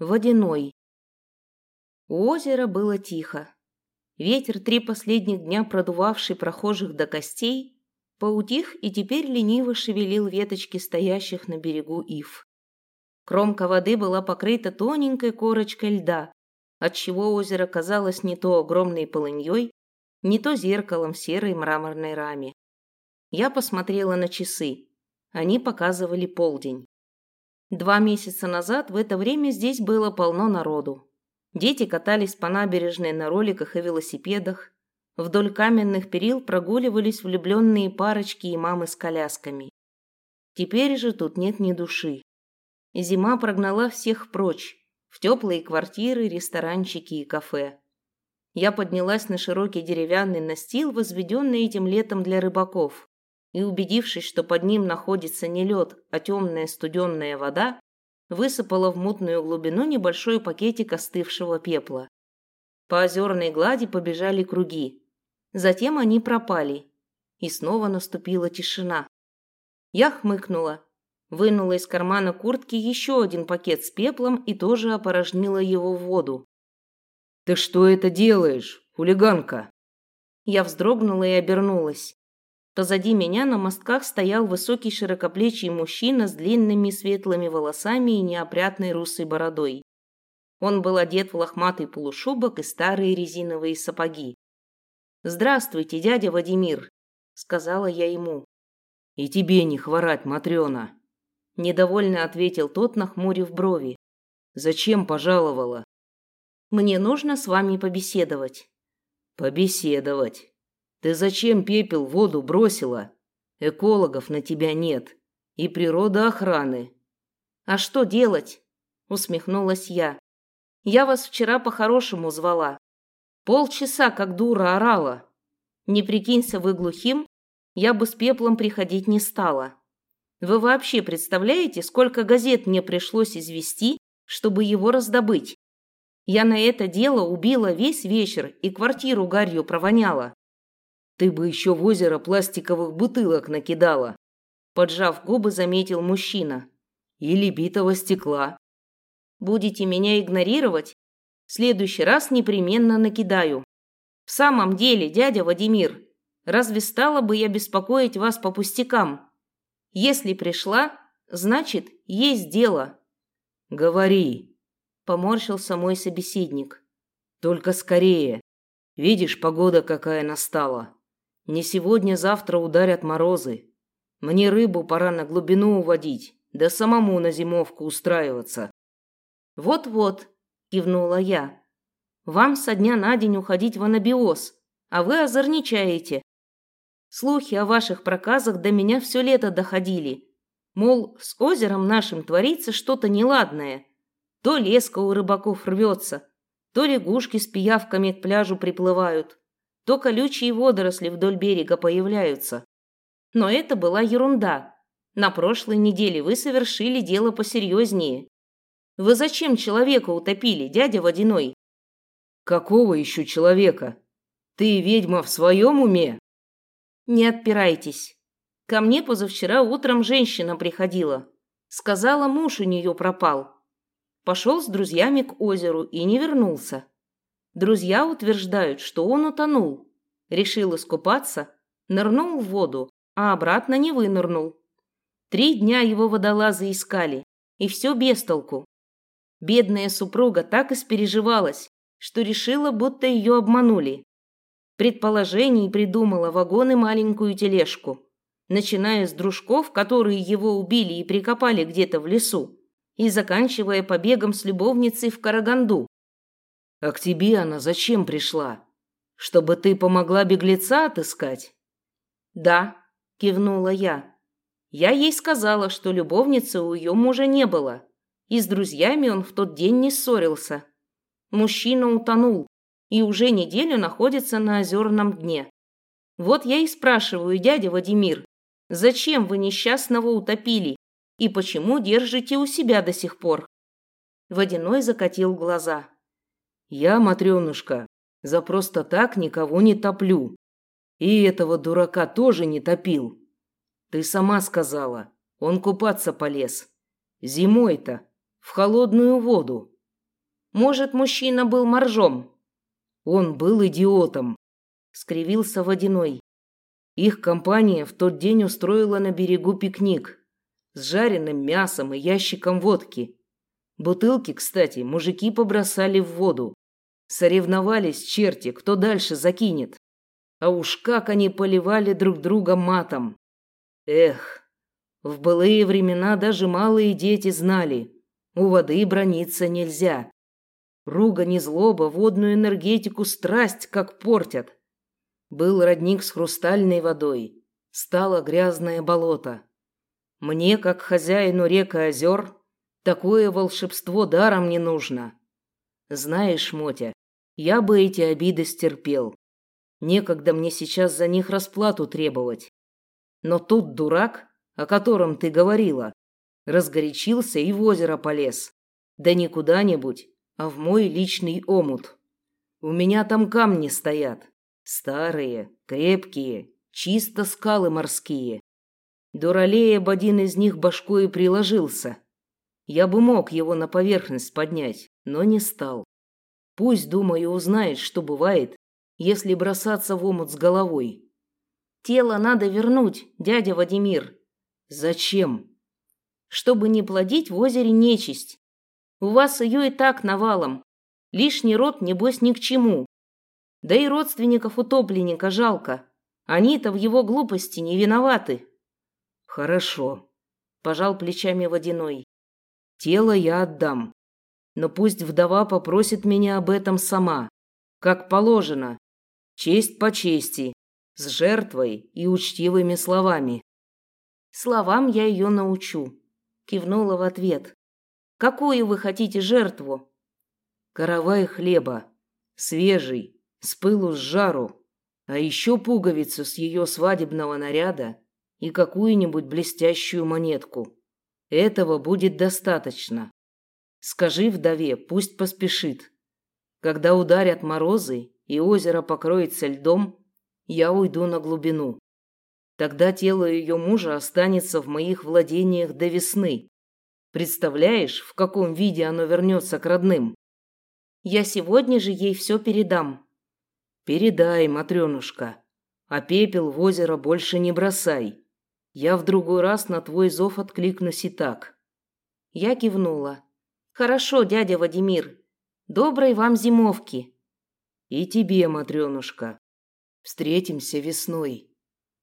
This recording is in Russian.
Водяной. У озера было тихо. Ветер, три последних дня продувавший прохожих до костей, поутих и теперь лениво шевелил веточки стоящих на берегу ив. Кромка воды была покрыта тоненькой корочкой льда, отчего озеро казалось не то огромной полыньей, не то зеркалом в серой мраморной раме. Я посмотрела на часы. Они показывали полдень. Два месяца назад в это время здесь было полно народу. Дети катались по набережной на роликах и велосипедах. Вдоль каменных перил прогуливались влюбленные парочки и мамы с колясками. Теперь же тут нет ни души. Зима прогнала всех прочь, в теплые квартиры, ресторанчики и кафе. Я поднялась на широкий деревянный настил, возведенный этим летом для рыбаков, и, убедившись, что под ним находится не лед, а темная студенная вода, высыпала в мутную глубину небольшой пакетик остывшего пепла. По озерной глади побежали круги. Затем они пропали, и снова наступила тишина. Я хмыкнула, вынула из кармана куртки еще один пакет с пеплом и тоже опорожнила его в воду. «Ты что это делаешь, хулиганка?» Я вздрогнула и обернулась. Позади меня на мостках стоял высокий широкоплечий мужчина с длинными светлыми волосами и неопрятной русой бородой. Он был одет в лохматый полушубок и старые резиновые сапоги. «Здравствуйте, дядя Вадимир», — сказала я ему. «И тебе не хворать, Матрена», — недовольно ответил тот, нахмурив брови. «Зачем пожаловала?» «Мне нужно с вами побеседовать». «Побеседовать. Ты зачем пепел в воду бросила? Экологов на тебя нет. И природоохраны. А что делать? Усмехнулась я. Я вас вчера по-хорошему звала. Полчаса как дура орала. Не прикинься вы глухим, я бы с пеплом приходить не стала. Вы вообще представляете, сколько газет мне пришлось извести, чтобы его раздобыть? Я на это дело убила весь вечер и квартиру гарью провоняла. Ты бы еще в озеро пластиковых бутылок накидала. Поджав губы, заметил мужчина. Или битого стекла. Будете меня игнорировать? В следующий раз непременно накидаю. В самом деле, дядя Вадимир, разве стала бы я беспокоить вас по пустякам? Если пришла, значит, есть дело. Говори, поморщился мой собеседник. Только скорее. Видишь, погода какая настала. Не сегодня-завтра ударят морозы. Мне рыбу пора на глубину уводить, да самому на зимовку устраиваться. Вот-вот, кивнула я. Вам со дня на день уходить в анабиоз, а вы озорничаете. Слухи о ваших проказах до меня все лето доходили. Мол, с озером нашим творится что-то неладное. То леска у рыбаков рвется, то лягушки с пиявками к пляжу приплывают то колючие водоросли вдоль берега появляются. Но это была ерунда. На прошлой неделе вы совершили дело посерьезнее. Вы зачем человека утопили, дядя Водяной? Какого еще человека? Ты ведьма в своем уме? Не отпирайтесь. Ко мне позавчера утром женщина приходила. Сказала, муж у нее пропал. Пошел с друзьями к озеру и не вернулся. Друзья утверждают, что он утонул. Решил искупаться, нырнул в воду, а обратно не вынырнул. Три дня его водолазы искали, и все без толку. Бедная супруга так испереживалась, что решила, будто ее обманули. Предположений придумала вагон и маленькую тележку, начиная с дружков, которые его убили и прикопали где-то в лесу, и заканчивая побегом с любовницей в Караганду. А к тебе она зачем пришла? Чтобы ты помогла беглеца отыскать? Да, кивнула я. Я ей сказала, что любовницы у ее мужа не было, и с друзьями он в тот день не ссорился. Мужчина утонул и уже неделю находится на озерном дне. Вот я и спрашиваю, дядя Вадимир, зачем вы несчастного утопили и почему держите у себя до сих пор? Водяной закатил глаза. Я, Матрёнушка, за просто так никого не топлю. И этого дурака тоже не топил. Ты сама сказала, он купаться полез. Зимой-то, в холодную воду. Может, мужчина был моржом? Он был идиотом, скривился Водяной. Их компания в тот день устроила на берегу пикник с жареным мясом и ящиком водки. Бутылки, кстати, мужики побросали в воду. Соревновались черти, кто дальше закинет. А уж как они поливали друг друга матом. Эх, в былые времена даже малые дети знали, у воды брониться нельзя. Ругань и злоба водную энергетику страсть как портят. Был родник с хрустальной водой, стало грязное болото. Мне, как хозяину рек и озер, такое волшебство даром не нужно. Знаешь, Мотя, я бы эти обиды стерпел. Некогда мне сейчас за них расплату требовать. Но тут дурак, о котором ты говорила, разгорячился и в озеро полез. Да не куда-нибудь, а в мой личный омут. У меня там камни стоят. Старые, крепкие, чисто скалы морские. Дуралея об один из них башкой приложился. Я бы мог его на поверхность поднять, но не стал. Пусть, думаю, узнает, что бывает, если бросаться в омут с головой. Тело надо вернуть, дядя Вадимир. Зачем? Чтобы не плодить в озере нечисть. У вас ее и так навалом. Лишний род, небось, ни к чему. Да и родственников утопленника жалко. Они-то в его глупости не виноваты. Хорошо, пожал плечами Водяной. Тело я отдам. Но пусть вдова попросит меня об этом сама, как положено. Честь по чести, с жертвой и учтивыми словами. Словам я ее научу, кивнула в ответ. Какую вы хотите жертву? Каравай хлеба, свежий, с пылу с жару, а еще пуговицу с ее свадебного наряда и какую-нибудь блестящую монетку. Этого будет достаточно. Скажи вдове, пусть поспешит. Когда ударят морозы и озеро покроется льдом, я уйду на глубину. Тогда тело ее мужа останется в моих владениях до весны. Представляешь, в каком виде оно вернется к родным? Я сегодня же ей все передам. Передай, Матренушка. А пепел в озеро больше не бросай. Я в другой раз на твой зов откликнусь и так. Я кивнула. Хорошо, дядя Вадимир. Доброй вам зимовки. И тебе, Матренушка. Встретимся весной.